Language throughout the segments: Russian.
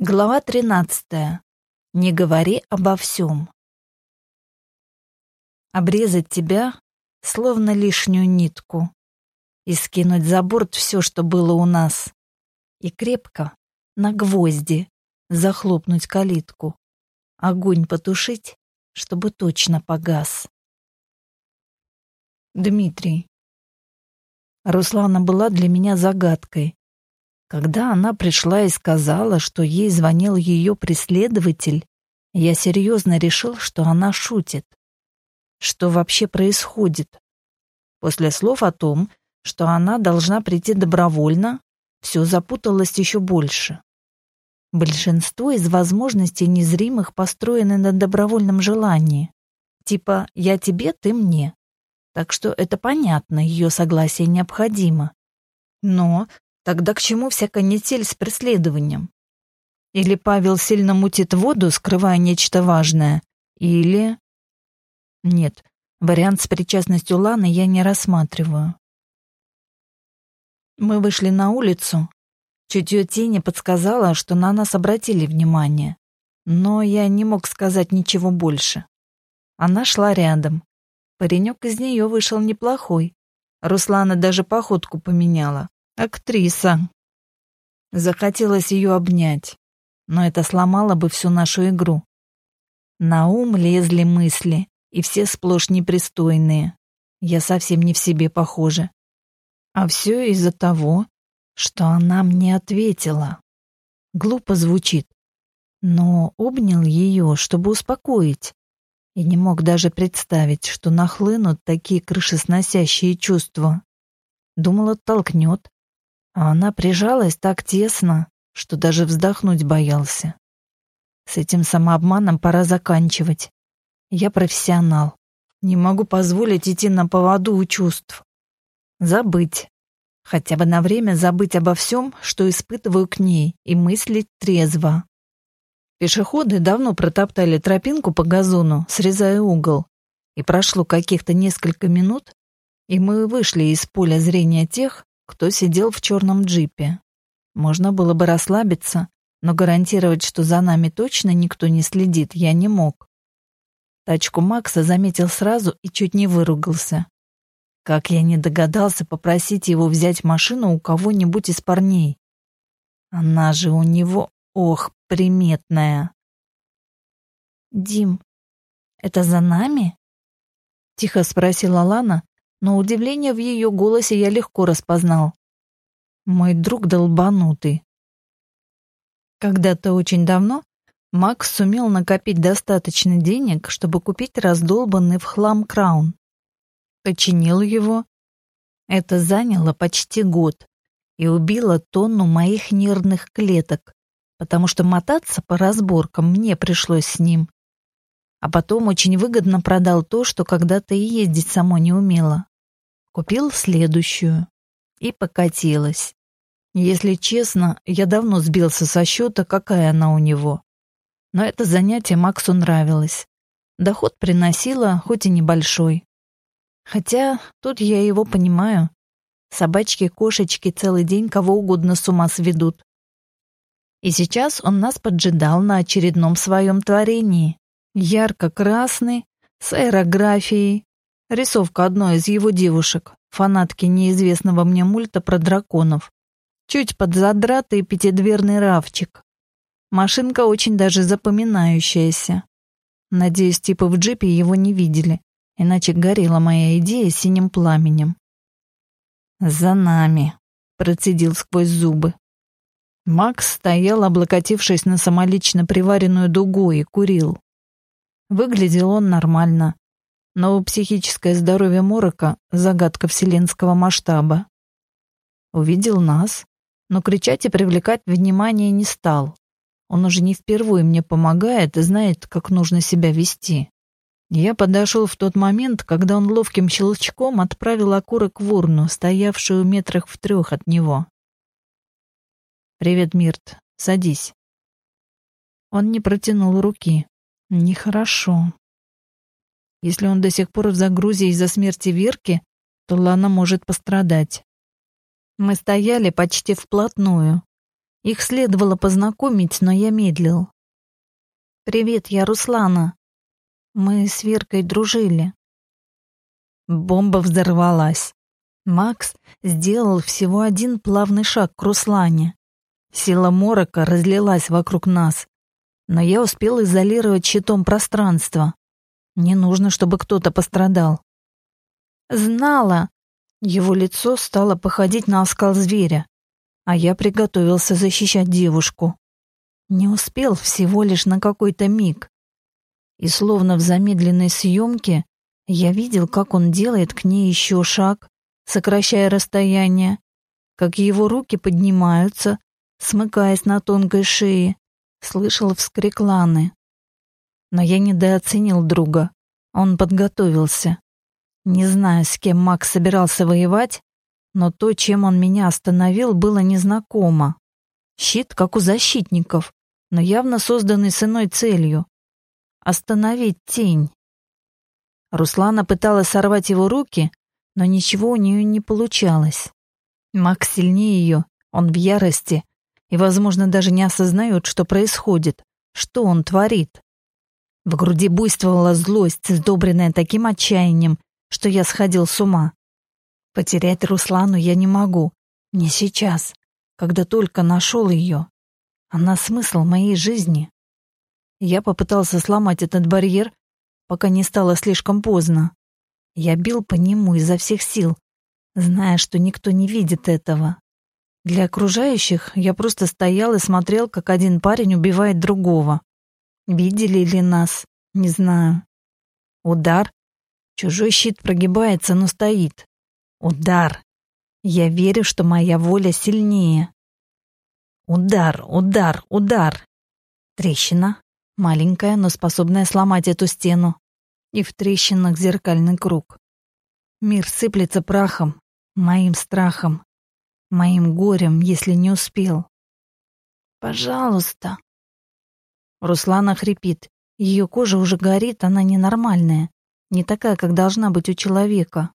Глава 13. Не говори обо всем. Обрезать тебя, словно лишнюю нитку, и скинуть за борт все, что было у нас, и крепко, на гвозди, захлопнуть калитку, огонь потушить, чтобы точно погас. Дмитрий. Руслана была для меня загадкой. Когда она пришла и сказала, что ей звонил ее преследователь, я серьезно решил, что она шутит. Что вообще происходит? После слов о том, что она должна прийти добровольно, все запуталось еще больше. Большинство из возможностей незримых построены на добровольном желании. Типа «я тебе, ты мне». Так что это понятно, ее согласие необходимо. Но Тогда к чему вся канитель с преследованием? Или Павел сильно мутит воду, скрывая нечто важное? Или... Нет, вариант с причастностью Ланы я не рассматриваю. Мы вышли на улицу. Чутье тени подсказало, что на нас обратили внимание. Но я не мог сказать ничего больше. Она шла рядом. Паренек из нее вышел неплохой. Руслана даже походку поменяла. Актриса. Захотелось ее обнять, но это сломало бы всю нашу игру. На ум лезли мысли, и все сплошь непристойные. Я совсем не в себе похожа. А все из-за того, что она мне ответила. Глупо звучит, но обнял ее, чтобы успокоить. И не мог даже представить, что нахлынут такие крышесносящие чувства. Думал, оттолкнет, а она прижалась так тесно, что даже вздохнуть боялся. С этим самообманом пора заканчивать. Я профессионал. Не могу позволить идти на поводу у чувств. Забыть. Хотя бы на время забыть обо всем, что испытываю к ней, и мыслить трезво. Пешеходы давно протоптали тропинку по газону, срезая угол. И прошло каких-то несколько минут, и мы вышли из поля зрения тех, кто сидел в черном джипе. Можно было бы расслабиться, но гарантировать, что за нами точно никто не следит, я не мог. Тачку Макса заметил сразу и чуть не выругался. Как я не догадался попросить его взять машину у кого-нибудь из парней. Она же у него, ох, приметная. «Дим, это за нами?» Тихо спросила Лана, но удивление в ее голосе я легко распознал. Мой друг долбанутый. Когда-то очень давно Макс сумел накопить достаточно денег, чтобы купить раздолбанный в хлам краун. Починил его. Это заняло почти год и убило тонну моих нервных клеток, потому что мотаться по разборкам мне пришлось с ним. А потом очень выгодно продал то, что когда-то и ездить само не умела. Купил следующую. И покатилась. Если честно, я давно сбился со счета, какая она у него. Но это занятие Максу нравилось. Доход приносило, хоть и небольшой. Хотя тут я его понимаю. Собачки, кошечки целый день кого угодно с ума сведут. И сейчас он нас поджидал на очередном своем творении. Ярко-красный, с аэрографией, Рисовка одной из его девушек, фанатки неизвестного мне мульта про драконов. Чуть подзадратый пятидверный равчик. Машинка очень даже запоминающаяся. Надеюсь, типа в джипе его не видели, иначе горела моя идея синим пламенем. «За нами», — процедил сквозь зубы. Макс стоял, облокотившись на самолично приваренную дугу и курил. Выглядел он нормально, но психическое здоровье Морока — загадка вселенского масштаба. Увидел нас, но кричать и привлекать внимание не стал. Он уже не впервые мне помогает и знает, как нужно себя вести. Я подошел в тот момент, когда он ловким щелчком отправил окурок в урну, стоявшую метрах в трех от него. «Привет, Мирт. Садись». Он не протянул руки. Нехорошо. Если он до сих пор в загрузе из-за смерти Верки, то Лана может пострадать. Мы стояли почти вплотную, Их следовало познакомить, но я медлил. «Привет, я Руслана. Мы с Веркой дружили». Бомба взорвалась. Макс сделал всего один плавный шаг к Руслане. Сила морока разлилась вокруг нас, но я успел изолировать щитом пространство. Не нужно, чтобы кто-то пострадал. «Знала!» Его лицо стало походить на оскал зверя, а я приготовился защищать девушку. Не успел всего лишь на какой-то миг. И словно в замедленной съемке я видел, как он делает к ней еще шаг, сокращая расстояние, как его руки поднимаются, смыкаясь на тонкой шее, слышал вскрик Ланы. Но я недооценил друга. Он подготовился. Не знаю, с кем Макс собирался воевать, но то, чем он меня остановил, было незнакомо. Щит, как у защитников, но явно созданный с иной целью — остановить тень. Руслана пыталась сорвать его руки, но ничего у нее не получалось. Макс сильнее ее, он в ярости и, возможно, даже не осознает, что происходит, что он творит. В груди буйствовала злость, сдобренная таким отчаянием, что я сходил с ума. Потерять Руслану я не могу, не сейчас, когда только нашел ее. Она смысл моей жизни. Я попытался сломать этот барьер, пока не стало слишком поздно. Я бил по нему изо всех сил, зная, что никто не видит этого. Для окружающих я просто стоял и смотрел, как один парень убивает другого. Видели ли нас? Не знаю. Удар. Чужой щит прогибается, но стоит. Удар. Я верю, что моя воля сильнее. Удар, удар, удар. Трещина. Маленькая, но способная сломать эту стену. И в трещинах зеркальный круг. Мир сыплется прахом, моим страхом, моим горем, если не успел. «Пожалуйста». Руслана хрипит. Ее кожа уже горит, она ненормальная. Не такая, как должна быть у человека.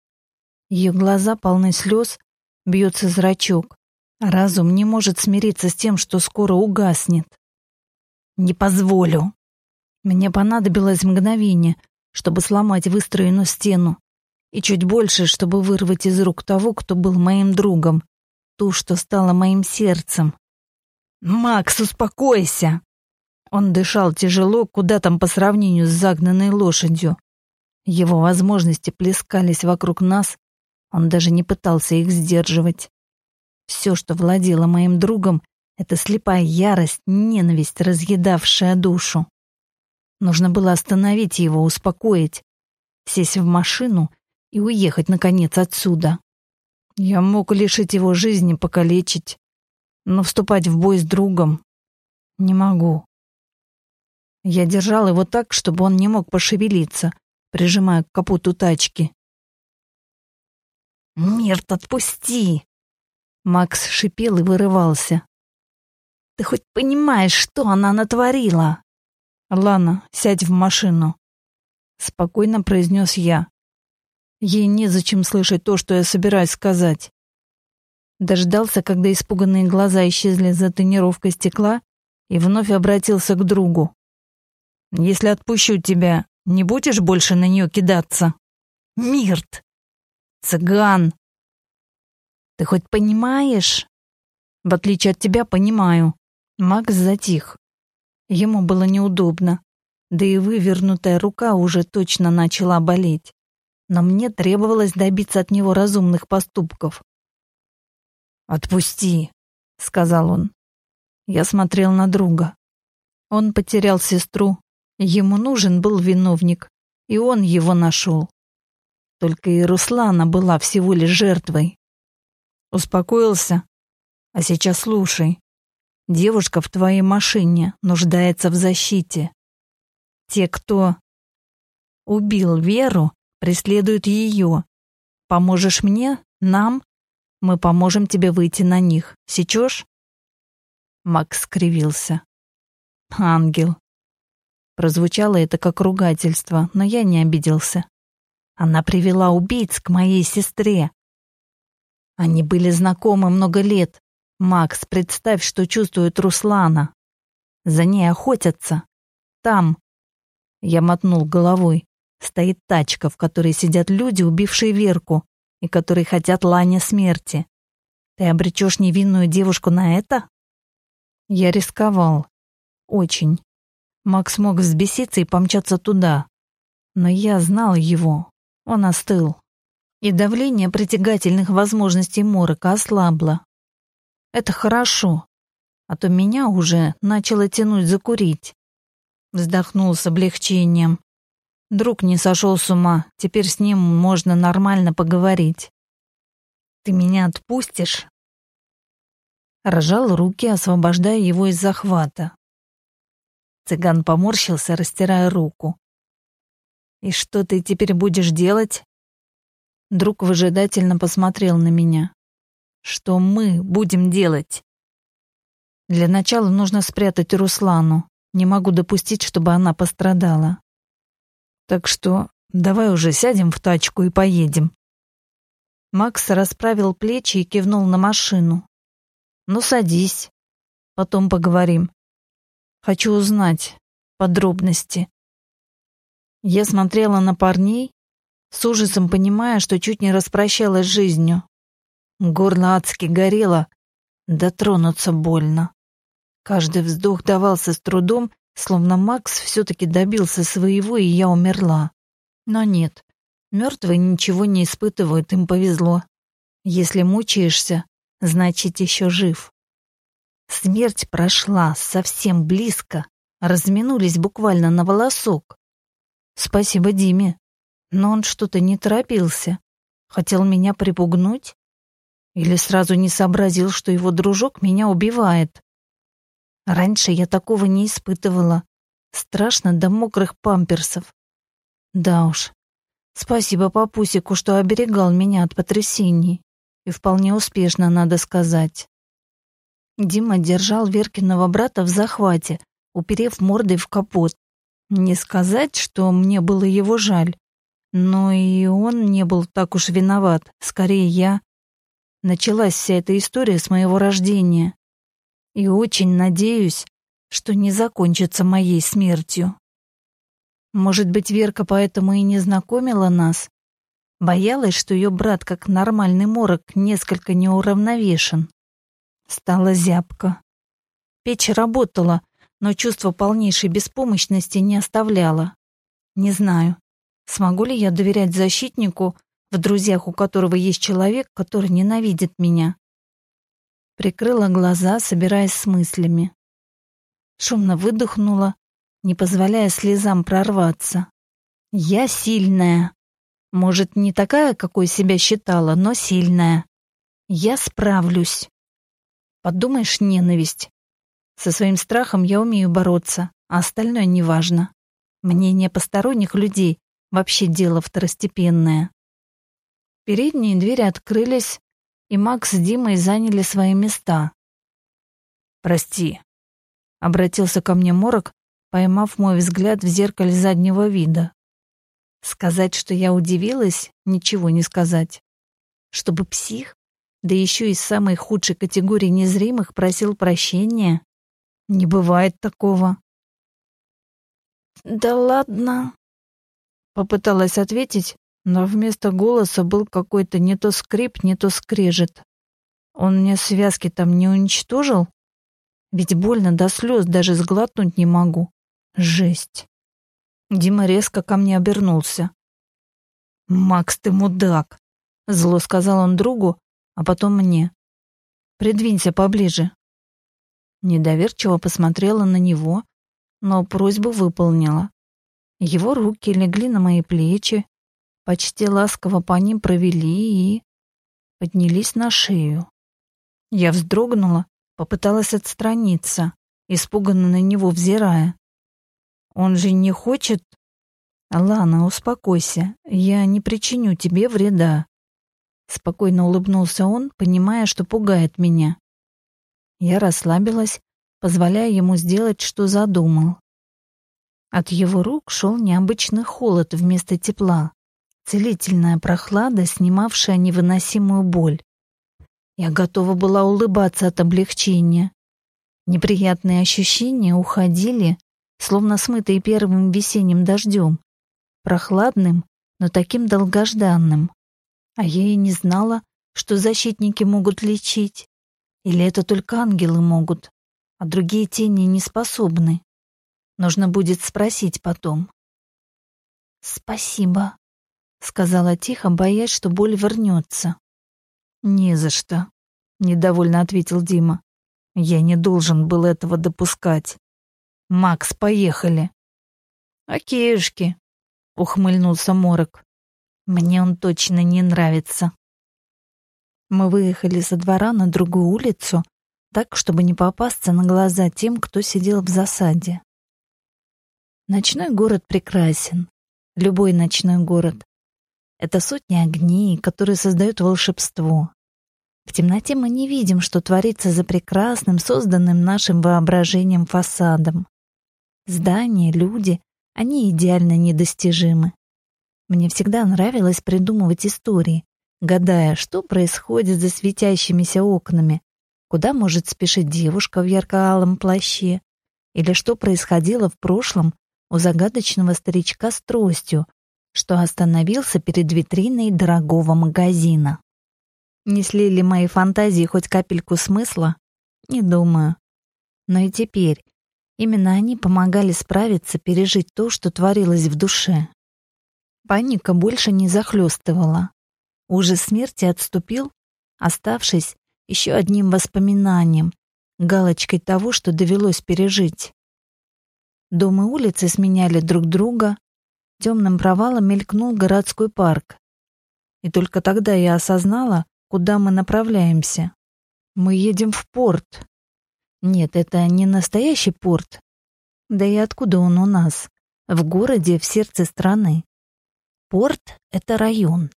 Ее глаза полны слез, бьется зрачок. Разум не может смириться с тем, что скоро угаснет. Не позволю. Мне понадобилось мгновение, чтобы сломать выстроенную стену, и чуть больше, чтобы вырвать из рук того, кто был моим другом, ту, что стала моим сердцем. «Макс, успокойся!» Он дышал тяжело, куда там по сравнению с загнанной лошадью. Его возможности плескались вокруг нас, он даже не пытался их сдерживать. Все, что владело моим другом, это слепая ярость, ненависть, разъедавшая душу. Нужно было остановить его, успокоить, сесть в машину и уехать, наконец, отсюда. Я мог лишить его жизни, покалечить, но вступать в бой с другом не могу. Я держал его так, чтобы он не мог пошевелиться, прижимая к капоту тачки. «Мирт, отпусти!» Макс шипел и вырывался. «Ты хоть понимаешь, что она натворила?» «Лана, сядь в машину», — спокойно произнес я. Ей незачем слышать то, что я собираюсь сказать. Дождался, когда испуганные глаза исчезли за тонировкой стекла, и вновь обратился к другу. «Если отпущу тебя, не будешь больше на нее кидаться?» «Мирт!» Цыган. Ты хоть понимаешь? В отличие от тебя, понимаю. Макс затих. Ему было неудобно, да и вывернутая рука уже точно начала болеть. Но мне требовалось добиться от него разумных поступков. «Отпусти», — сказал он. Я смотрел на друга. Он потерял сестру, ему нужен был виновник, и он его нашел. Только и Руслана была всего лишь жертвой. Успокоился? А сейчас слушай. Девушка в твоей машине нуждается в защите. Те, кто убил Веру, преследуют ее. Поможешь мне, нам, мы поможем тебе выйти на них. Сечешь? Макс скривился. Ангел. Прозвучало это как ругательство, но я не обиделся. Она привела убийц к моей сестре. Они были знакомы много лет. Макс, представь, что чувствует Руслана. За ней охотятся. Там. Я мотнул головой. Стоит тачка, в которой сидят люди, убившие Верку, и которые хотят Лане смерти. Ты обречешь невинную девушку на это? Я рисковал. Очень. Макс мог взбеситься и помчаться туда. Но я знал его. Он остыл. И давление притягательных возможностей морока ослабло. Это хорошо. А то меня уже начало тянуть закурить. Вздохнул с облегчением. Друг не сошел с ума, теперь с ним можно нормально поговорить. Ты меня отпустишь? Рожал руки, освобождая его из захвата. Цыган поморщился, растирая руку. «И что ты теперь будешь делать?» Друг выжидательно посмотрел на меня. «Что мы будем делать?» «Для начала нужно спрятать Руслану. Не могу допустить, чтобы она пострадала. Так что давай уже сядем в тачку и поедем». Макс расправил плечи и кивнул на машину. «Ну, садись. Потом поговорим. Хочу узнать подробности. Я смотрела на парней, с ужасом понимая, что чуть не распрощалась с жизнью. Горло адски горело, дотронуться больно. Каждый вздох давался с трудом, словно Макс все-таки добился своего, и я умерла. Но нет, мертвые ничего не испытывают, им повезло. Если мучаешься, значит еще жив. Смерть прошла совсем близко, разминулись буквально на волосок. Спасибо Диме, но он что-то не торопился. Хотел меня припугнуть? Или сразу не сообразил, что его дружок меня убивает? Раньше я такого не испытывала. Страшно до мокрых памперсов. Да уж. Спасибо папусику, что оберегал меня от потрясений. И вполне успешно, надо сказать. Дима держал Веркиного брата в захвате, уперев мордой в капот. Не сказать, что мне было его жаль, но и он не был так уж виноват, скорее я. Началась вся эта история с моего рождения. И очень надеюсь, что не закончится моей смертью. Может быть, Верка поэтому и не знакомила нас? Боялась, что ее брат, как нормальный морок, несколько неуравновешен. Стала зябко. Печь работала, но чувство полнейшей беспомощности не оставляло. Не знаю, смогу ли я доверять защитнику, в друзьях у которого есть человек, который ненавидит меня. Прикрыла глаза, собираясь с мыслями. Шумно выдохнула, не позволяя слезам прорваться. Я сильная. Может, не такая, какой себя считала, но сильная. Я справлюсь. Подумаешь, ненависть. Со своим страхом я умею бороться, а остальное неважно. Мнение посторонних людей вообще дело второстепенное. Передние двери открылись, и Макс с Димой заняли свои места. «Прости», — обратился ко мне Морок, поймав мой взгляд в зеркале заднего вида. Сказать, что я удивилась, ничего не сказать. Чтобы псих да еще из самой худшей категории незримых просил прощения. Не бывает такого. «Да ладно», — попыталась ответить, но вместо голоса был какой-то не то скрип, не то скрежет. Он мне связки там не уничтожил? Ведь больно до слез, даже сглотнуть не могу. Жесть. Дима резко ко мне обернулся. «Макс, ты мудак!» — зло сказал он другу, а потом мне. «Придвинься поближе». Недоверчиво посмотрела на него, но просьбу выполнила. Его руки легли на мои плечи, почти ласково по ним провели и поднялись на шею. Я вздрогнула, попыталась отстраниться, испуганно на него взирая. Он же не хочет... Лана, успокойся, я не причиню тебе вреда. Спокойно улыбнулся он, понимая, что пугает меня. Я расслабилась, позволяя ему сделать, что задумал. От его рук шел необычный холод вместо тепла, целительная прохлада, снимавшая невыносимую боль. Я готова была улыбаться от облегчения. Неприятные ощущения уходили, словно смытые первым весенним дождем, прохладным, но таким долгожданным. А я и не знала, что защитники могут лечить. Или это только ангелы могут, а другие тени не способны. Нужно будет спросить потом. «Спасибо», — сказала тихо, боясь, что боль вернется. «Не за что», — недовольно ответил Дима. «Я не должен был этого допускать. Макс, поехали». «Окейшки», — ухмыльнулся Морок. «Мне он точно не нравится». Мы выехали со двора на другую улицу, так, чтобы не попасться на глаза тем, кто сидел в засаде. Ночной город прекрасен. Любой ночной город. Это сотни огней, которые создают волшебство. В темноте мы не видим, что творится за прекрасным, созданным нашим воображением фасадом. Здания, люди, они идеально недостижимы. Мне всегда нравилось придумывать истории, гадая, что происходит за светящимися окнами, куда может спешить девушка в ярко-алом плаще, или что происходило в прошлом у загадочного старичка с тростью, что остановился перед витриной дорогого магазина. Несли ли мои фантазии хоть капельку смысла? Не думаю. Но и теперь именно они помогали справиться, пережить то, что творилось в душе. Паника больше не захлестывала. Ужас смерти отступил, оставшись еще одним воспоминанием, галочкой того, что довелось пережить. Дом и улицы сменяли друг друга, темным провалом мелькнул городской парк. И только тогда я осознала, куда мы направляемся. Мы едем в порт. Нет, это не настоящий порт. Да и откуда он у нас? В городе, в сердце страны. Порт — это район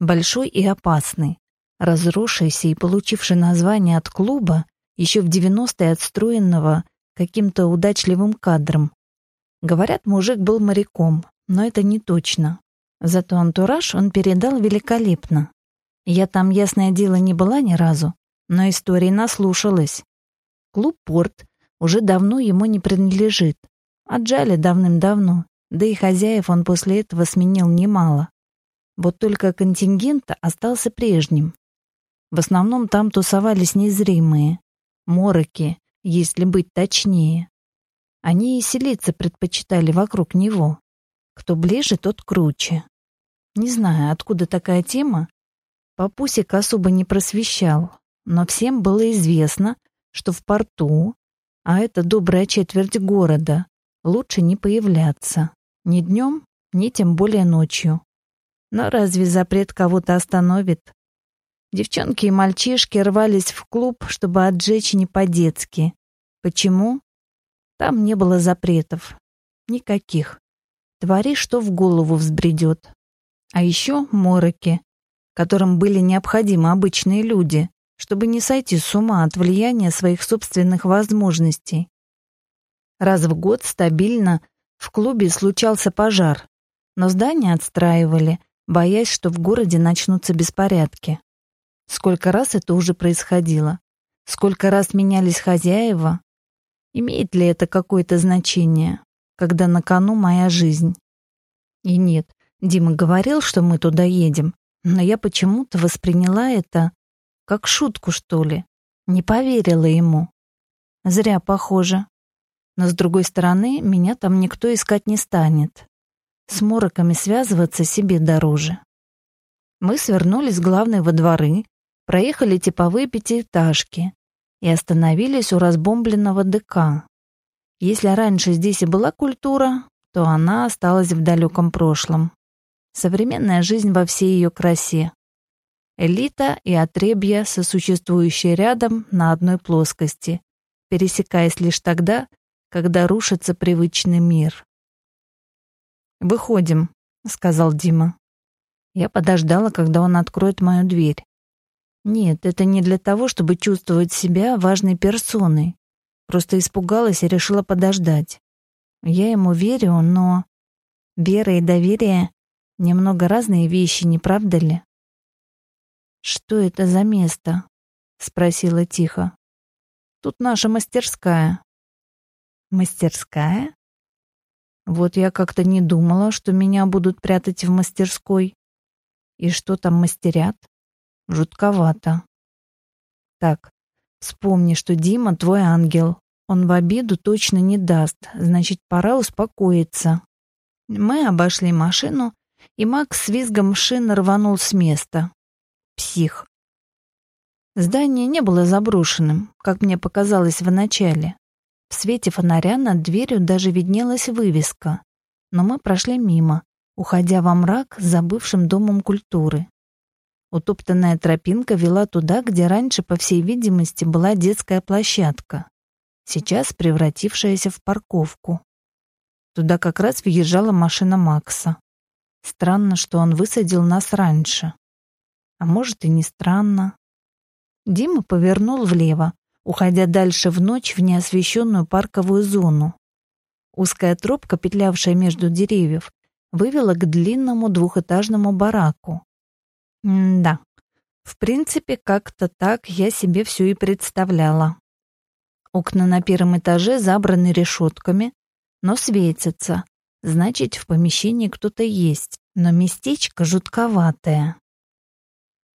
большой и опасный, разросшийся и получивший название от клуба, еще в 90-е отстроенного каким-то удачливым кадром. Говорят, мужик был моряком, но это не точно. Зато антураж он передал великолепно. Я там, ясное дело, не была ни разу, но истории наслушалась. Клуб «Порт» уже давно ему не принадлежит. Отжали давным-давно, да и хозяев он после этого сменил немало. Вот только контингент остался прежним. В основном там тусовались незримые, мороки, если быть точнее. Они и селиться предпочитали вокруг него. Кто ближе, тот круче. Не знаю, откуда такая тема. Папусик особо не просвещал, но всем было известно, что в порту, а это добрая четверть города, лучше не появляться. Ни днем, ни тем более ночью. Но разве запрет кого-то остановит? Девчонки и мальчишки рвались в клуб, чтобы отжечь не по-детски. Почему? Там не было запретов. Никаких. Твори, что в голову взбредет. А еще мороки, которым были необходимы обычные люди, чтобы не сойти с ума от влияния своих собственных возможностей. Раз в год стабильно в клубе случался пожар, но здание отстраивали, боясь, что в городе начнутся беспорядки. Сколько раз это уже происходило? Сколько раз менялись хозяева? Имеет ли это какое-то значение, когда на кону моя жизнь? И нет, Дима говорил, что мы туда едем, но я почему-то восприняла это как шутку, что ли. Не поверила ему. Зря, похоже. Но, с другой стороны, меня там никто искать не станет. С мороками связываться себе дороже. Мы свернули с главной во дворы, проехали типовые пятиэтажки и остановились у разбомбленного ДК. Если раньше здесь и была культура, то она осталась в далеком прошлом. Современная жизнь во всей ее красе. Элита и отребья, сосуществующие рядом на одной плоскости, пересекаясь лишь тогда, когда рушится привычный мир. «Выходим», — сказал Дима. Я подождала, когда он откроет мою дверь. Нет, это не для того, чтобы чувствовать себя важной персоной. Просто испугалась и решила подождать. Я ему верю, но... Вера и доверие — немного разные вещи, не правда ли? Что это за место? — спросила тихо. «Тут наша мастерская». «Мастерская?» Вот я как-то не думала, что меня будут прятать в мастерской. И что там мастерят? Жутковато. Так, вспомни, что Дима твой ангел. Он в обиду точно не даст, значит, пора успокоиться. Мы обошли машину, и Макс с визгом шин рванул с места. Псих. Здание не было заброшенным, как мне показалось в начале. В свете фонаря над дверью даже виднелась вывеска. Но мы прошли мимо, уходя во мрак с забывшим домом культуры. Утоптанная тропинка вела туда, где раньше, по всей видимости, была детская площадка, сейчас превратившаяся в парковку. Туда как раз въезжала машина Макса. Странно, что он высадил нас раньше. А может и не странно. Дима повернул влево, уходя дальше в ночь в неосвещенную парковую зону. Узкая тропка, петлявшая между деревьев, вывела к длинному двухэтажному бараку. М да, в принципе, как-то так я себе все и представляла. Окна на первом этаже забраны решетками, но светятся. Значит, в помещении кто-то есть, но местечко жутковатое.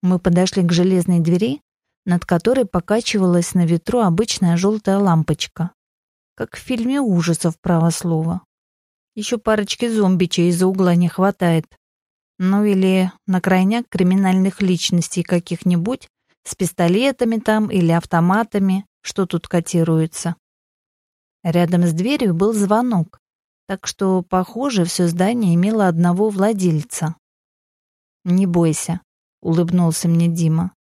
Мы подошли к железной двери, над которой покачивалась на ветру обычная желтая лампочка. Как в фильме ужасов, право слово. Еще парочки зомбичей из-за угла не хватает. Ну или на крайняк криминальных личностей каких-нибудь с пистолетами там или автоматами, что тут котируется. Рядом с дверью был звонок, так что, похоже, все здание имело одного владельца. «Не бойся», — улыбнулся мне Дима.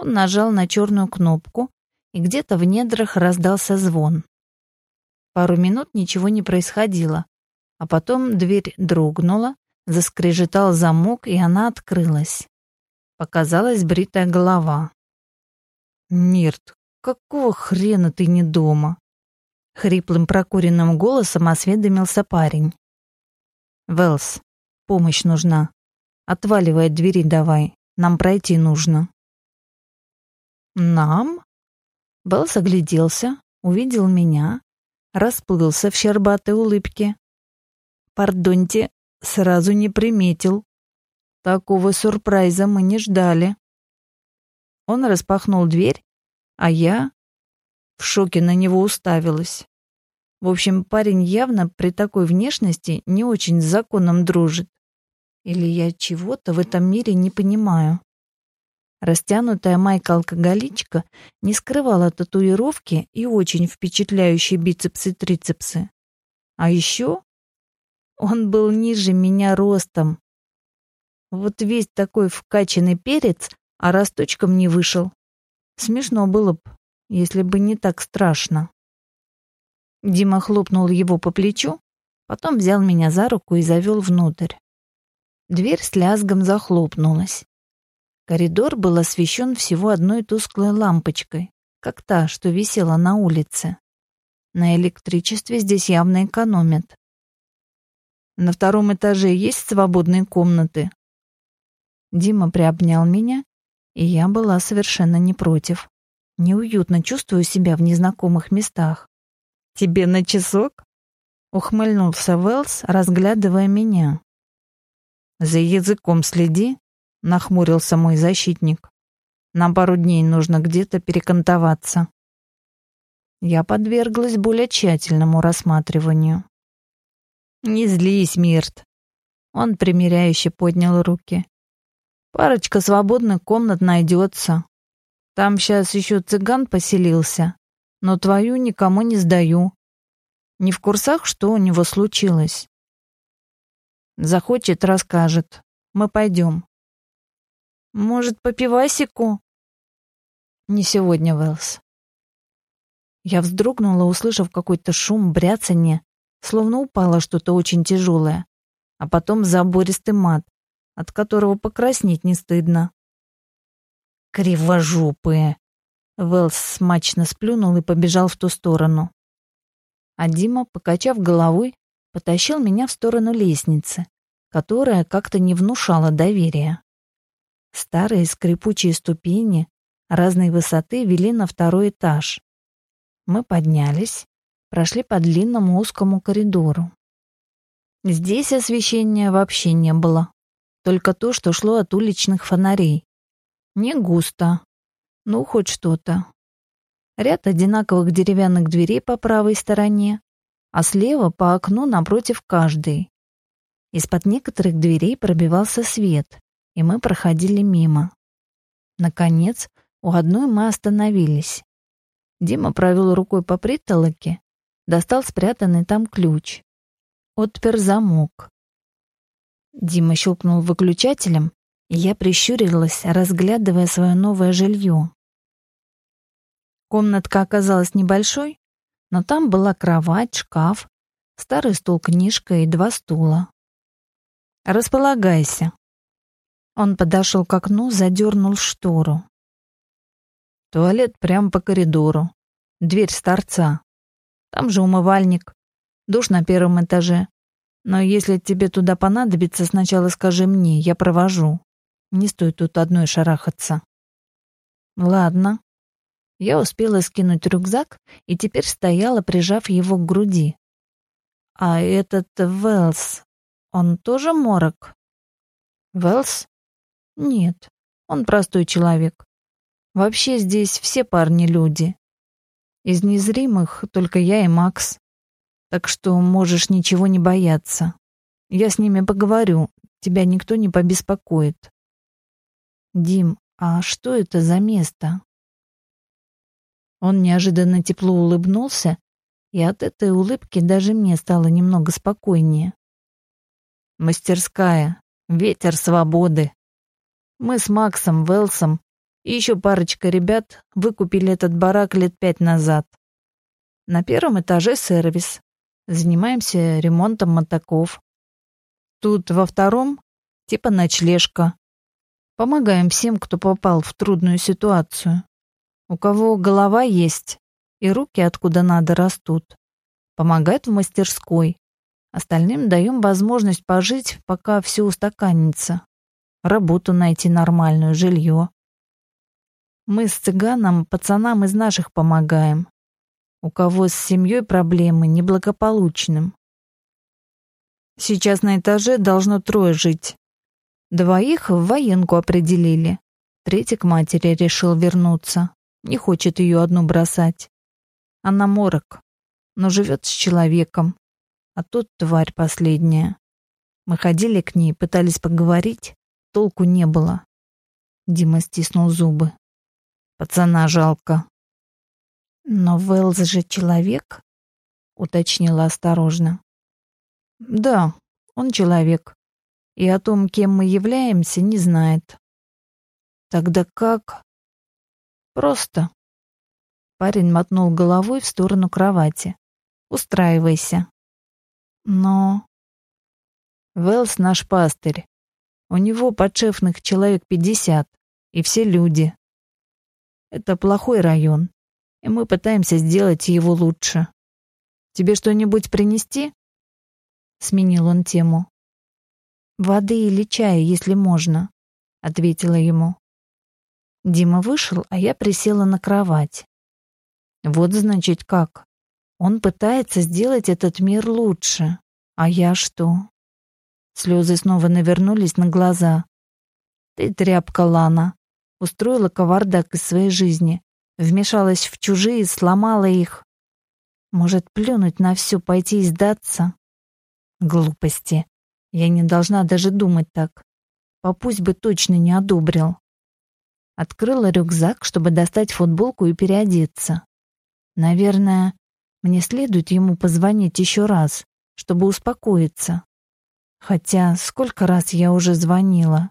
Он нажал на черную кнопку, и где-то в недрах раздался звон. Пару минут ничего не происходило, а потом дверь дрогнула, заскрежетал замок, и она открылась. Показалась бритая голова. «Мирт, какого хрена ты не дома?» Хриплым прокуренным голосом осведомился парень. «Беллс, помощь нужна. Отваливай от двери давай, нам пройти нужно». «Нам?» Беллс огляделся, увидел меня, расплылся в щербатой улыбке. «Пардоньте, сразу не приметил. Такого сюрприза мы не ждали». Он распахнул дверь, а я в шоке на него уставилась. В общем, парень явно при такой внешности не очень с законом дружит. Или я чего-то в этом мире не понимаю. Растянутая майка-алкоголичка не скрывала татуировки и очень впечатляющие бицепсы-трицепсы. А еще он был ниже меня ростом. Вот весь такой вкачанный перец, а росточком не вышел. Смешно было бы, если бы не так страшно. Дима хлопнул его по плечу, потом взял меня за руку и завел внутрь. Дверь с лязгом захлопнулась. Коридор был освещен всего одной тусклой лампочкой, как та, что висела на улице. На электричестве здесь явно экономят. На втором этаже есть свободные комнаты? Дима приобнял меня, и я была совершенно не против. Неуютно чувствую себя в незнакомых местах. «Тебе на часок?» — ухмыльнулся Велс, разглядывая меня. «За языком следи», — нахмурился мой защитник. «На пару дней нужно где-то перекантоваться». Я подверглась более тщательному рассматриванию. «Не злись, Мирт!» Он примиряюще поднял руки. «Парочка свободных комнат найдется. Там сейчас еще цыган поселился, но твою никому не сдаю. Не в курсах, что у него случилось?» «Захочет, расскажет. Мы пойдем». Может, по пивасику? Не сегодня, Вэлс. Я вздрогнула, услышав какой-то шум, бряцанье, словно упало что-то очень тяжелое, а потом забористый мат, от которого покраснеть не стыдно. «Кривожопые!» Вэлс смачно сплюнул и побежал в ту сторону. А Дима, покачав головой, потащил меня в сторону лестницы, которая как-то не внушала доверия. Старые скрипучие ступени, разной высоты вели на второй этаж. Мы поднялись, прошли по длинному узкому коридору. Здесь освещения вообще не было, только то, что шло от уличных фонарей. Не густо, ну хоть что-то. Ряд одинаковых деревянных дверей по правой стороне, а слева по окну напротив каждой. Из-под некоторых дверей пробивался свет, и мы проходили мимо. Наконец, у одной мы остановились. Дима провел рукой по притолоке, достал спрятанный там ключ. Отпер замок. Дима щелкнул выключателем, и я прищурилась, разглядывая свое новое жилье. Комнатка оказалась небольшой, но там была кровать, шкаф, старый стол-книжка и два стула. «Располагайся». Он подошел к окну, задернул штору. Туалет прямо по коридору. Дверь с торца. Там же умывальник. Душ на первом этаже. Но если тебе туда понадобится, сначала скажи мне, я провожу. Не стоит тут одной шарахаться. Ладно. Я успела скинуть рюкзак и теперь стояла, прижав его к груди. А этот Велс, он тоже морок? Велс? Нет, он простой человек. Вообще здесь все парни люди. Из незримых только я и Макс. Так что можешь ничего не бояться. Я с ними поговорю, тебя никто не побеспокоит. Дим, а что это за место? Он неожиданно тепло улыбнулся, и от этой улыбки даже мне стало немного спокойнее. Мастерская, ветер свободы. Мы с Максом Велсом и еще парочка ребят выкупили этот барак лет пять назад. На первом этаже сервис. Занимаемся ремонтом мотоков. Тут во втором типа ночлежка. Помогаем всем, кто попал в трудную ситуацию. У кого голова есть и руки откуда надо растут. Помогает в мастерской. Остальным даем возможность пожить, пока все устаканится. Работу найти нормальную, жилье. Мы с цыганом пацанам из наших помогаем. У кого с семьей проблемы, неблагополучным. Сейчас на этаже должно трое жить. Двоих в военку определили. Третий к матери решил вернуться. Не хочет ее одну бросать. Она морок, но живет с человеком. А тут тварь последняя. Мы ходили к ней, пытались поговорить. Толку не было. Дима стиснул зубы. Пацана жалко. Но Вэлс же человек, уточнила осторожно. Да, он человек. И о том, кем мы являемся, не знает. Тогда как? Просто. Парень мотнул головой в сторону кровати. Устраивайся. Но... Вэлс наш пастырь. У него подшефных человек пятьдесят, и все люди. Это плохой район, и мы пытаемся сделать его лучше. Тебе что-нибудь принести? Сменил он тему. Воды или чая, если можно, ответила ему. Дима вышел, а я присела на кровать. Вот значит как. Он пытается сделать этот мир лучше. А я что? Слезы снова навернулись на глаза. Ты тряпка, Лана устроила кавардак из своей жизни, вмешалась в чужие, сломала их. Может, плюнуть на все, пойти и сдаться? Глупости. Я не должна даже думать так. Папусь бы точно не одобрил. Открыла рюкзак, чтобы достать футболку и переодеться. Наверное, мне следует ему позвонить еще раз, чтобы успокоиться. Хотя сколько раз я уже звонила.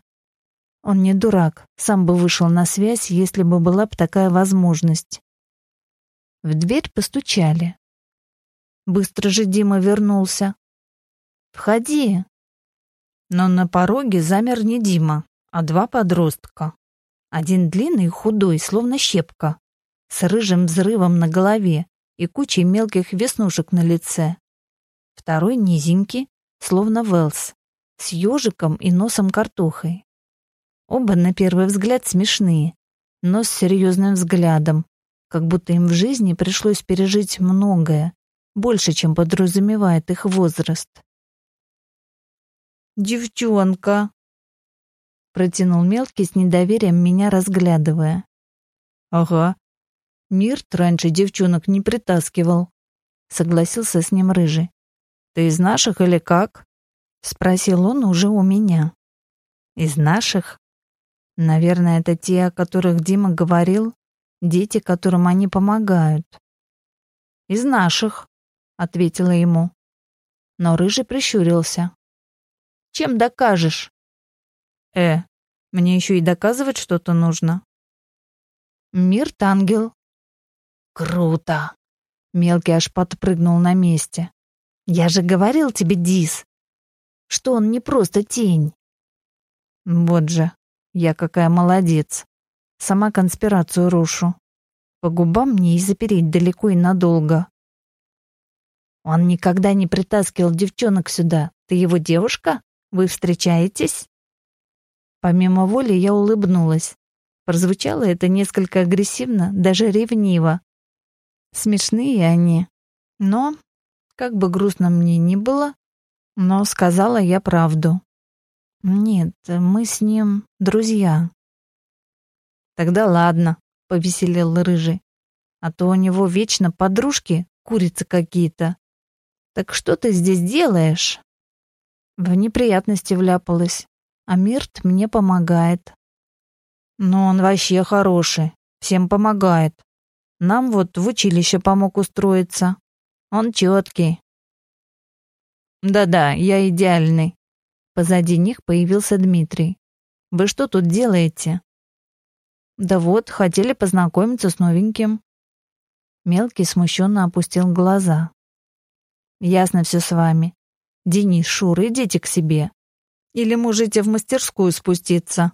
Он не дурак, сам бы вышел на связь, если бы была бы такая возможность. В дверь постучали. Быстро же Дима вернулся. «Входи!» Но на пороге замер не Дима, а два подростка. Один длинный и худой, словно щепка, с рыжим взрывом на голове и кучей мелких веснушек на лице. Второй низенький, словно Велс, с ежиком и носом картохой. Оба на первый взгляд смешные, но с серьезным взглядом, как будто им в жизни пришлось пережить многое, больше, чем подразумевает их возраст. «Девчонка!» Протянул мелкий с недоверием, меня разглядывая. «Ага. Мирт раньше девчонок не притаскивал», — согласился с ним Рыжий. «Ты из наших или как?» — спросил он уже у меня. «Из наших?» Наверное, это те, о которых Дима говорил, дети, которым они помогают. «Из наших», — ответила ему. Но Рыжий прищурился. «Чем докажешь?» «Э, мне еще и доказывать что-то нужно». «Мир Тангел». «Круто!» Мелкий аж подпрыгнул на месте. «Я же говорил тебе, Дис, что он не просто тень». «Вот же, я какая молодец. Сама конспирацию рушу. По губам мне и запереть далеко и надолго. Он никогда не притаскивал девчонок сюда. Ты его девушка? Вы встречаетесь? Помимо воли я улыбнулась. Прозвучало это несколько агрессивно, даже ревниво. Смешные они. Но, как бы грустно мне ни было, но сказала я правду. Нет, мы с ним друзья. Тогда ладно, повеселел рыжий. А то у него вечно подружки, курицы какие-то. Так что ты здесь делаешь? В неприятности вляпалась, а Мирт мне помогает. Но он вообще хороший, всем помогает. Нам вот в училище помог устроиться. Он четкий. Да-да, я идеальный. Позади них появился Дмитрий. «Вы что тут делаете?» «Да вот, хотели познакомиться с новеньким». Мелкий смущенно опустил глаза. «Ясно все с вами. Денис, Шур, идите к себе. Или можете в мастерскую спуститься.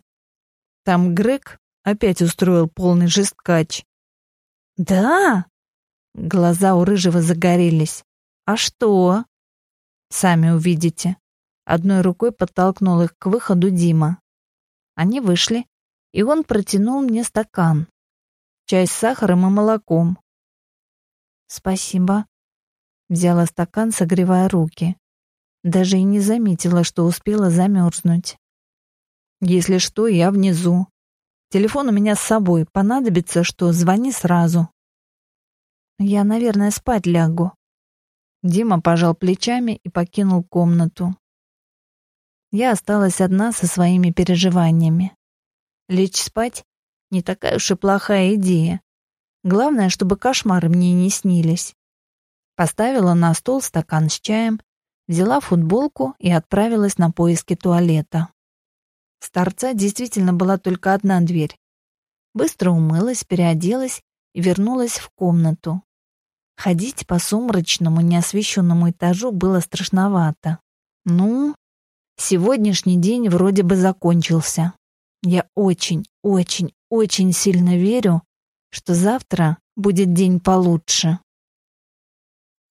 Там Грег опять устроил полный жесткач». «Да?» Глаза у Рыжего загорелись. «А что?» «Сами увидите». Одной рукой подтолкнул их к выходу Дима. Они вышли, и он протянул мне стакан. Чай с сахаром и молоком. «Спасибо». Взяла стакан, согревая руки. Даже и не заметила, что успела замерзнуть. «Если что, я внизу. Телефон у меня с собой. Понадобится, что звони сразу». «Я, наверное, спать лягу». Дима пожал плечами и покинул комнату. Я осталась одна со своими переживаниями. Лечь спать — не такая уж и плохая идея. Главное, чтобы кошмары мне не снились. Поставила на стол стакан с чаем, взяла футболку и отправилась на поиски туалета. С торца действительно была только одна дверь. Быстро умылась, переоделась вернулась в комнату. Ходить по сумрачному, неосвещенному этажу было страшновато. Ну, Сегодняшний день вроде бы закончился. Я очень, очень, очень сильно верю, что завтра будет день получше.